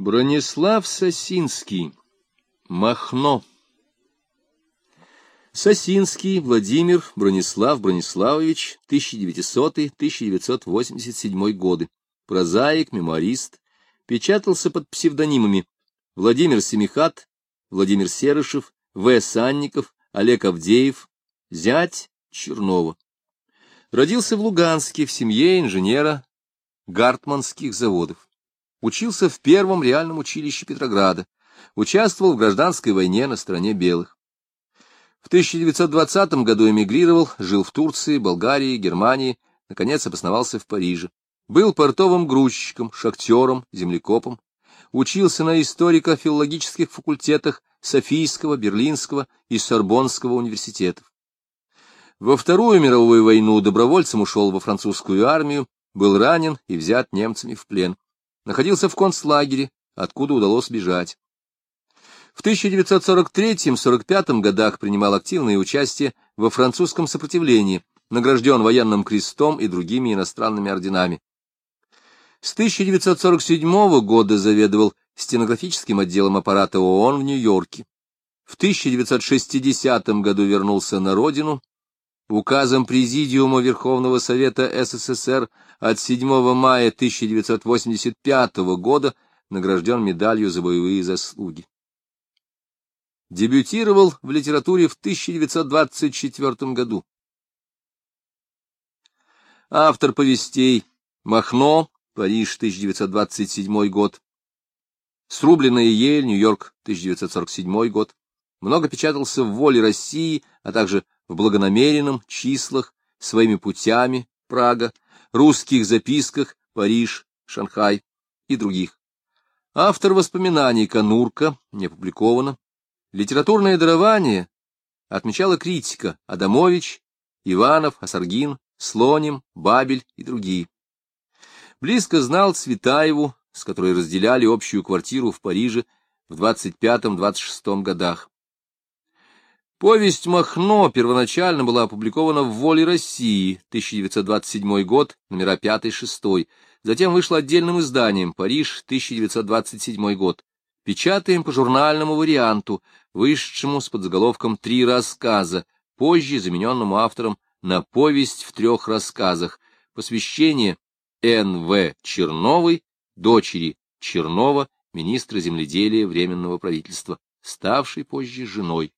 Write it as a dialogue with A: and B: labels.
A: Бронислав Сосинский. Махно. Сосинский Владимир Бронислав Брониславович, 1900-1987 годы. Прозаик, мемуарист. Печатался под псевдонимами Владимир Семихат, Владимир Серышев, В. Санников, Олег Авдеев, зять Чернова. Родился в Луганске в семье инженера Гартманских заводов. Учился в первом реальном училище Петрограда. Участвовал в гражданской войне на стороне белых. В 1920 году эмигрировал, жил в Турции, Болгарии, Германии, наконец обосновался в Париже. Был портовым грузчиком, шахтером, землекопом. Учился на историко-филологических факультетах Софийского, Берлинского и Сорбонского университетов. Во Вторую мировую войну добровольцем ушел во французскую армию, был ранен и взят немцами в плен. Находился в концлагере, откуда удалось бежать. В 1943-45 годах принимал активное участие во французском сопротивлении, награжден военным крестом и другими иностранными орденами. С 1947 года заведовал стенографическим отделом аппарата ООН в Нью-Йорке. В 1960 году вернулся на родину. Указом Президиума Верховного Совета СССР от 7 мая 1985 года награжден медалью за боевые заслуги. Дебютировал в литературе в 1924 году. Автор повестей «Махно», Париж, 1927 год, «Срубленная ель», Нью-Йорк, 1947 год, много печатался в «Воле России», а также в «Благонамеренном», «Числах», «Своими путями», Прага, «Русских записках», Париж, Шанхай и других. Автор воспоминаний Канурка, не опубликовано, Литературное дарование отмечала критика Адамович, Иванов, Асаргин, Слоним, Бабель и другие. Близко знал Цветаеву, с которой разделяли общую квартиру в Париже в 25-26 годах. Повесть «Махно» первоначально была опубликована в «Воле России» 1927 год, номера 5-6, затем вышла отдельным изданием «Париж» 1927 год. Печатаем по журнальному варианту, вышедшему с подзаголовком «Три рассказа», позже замененному автором на повесть в трех рассказах, посвящение Н.В. Черновой, дочери Чернова, министра земледелия Временного правительства, ставшей позже женой